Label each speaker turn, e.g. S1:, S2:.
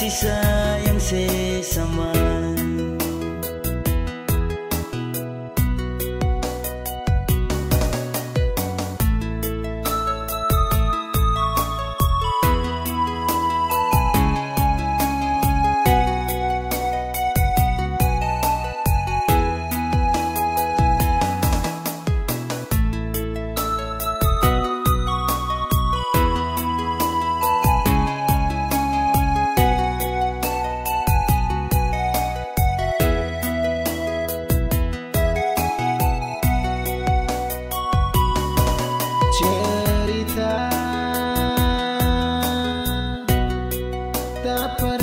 S1: kasih sayang sesama. that but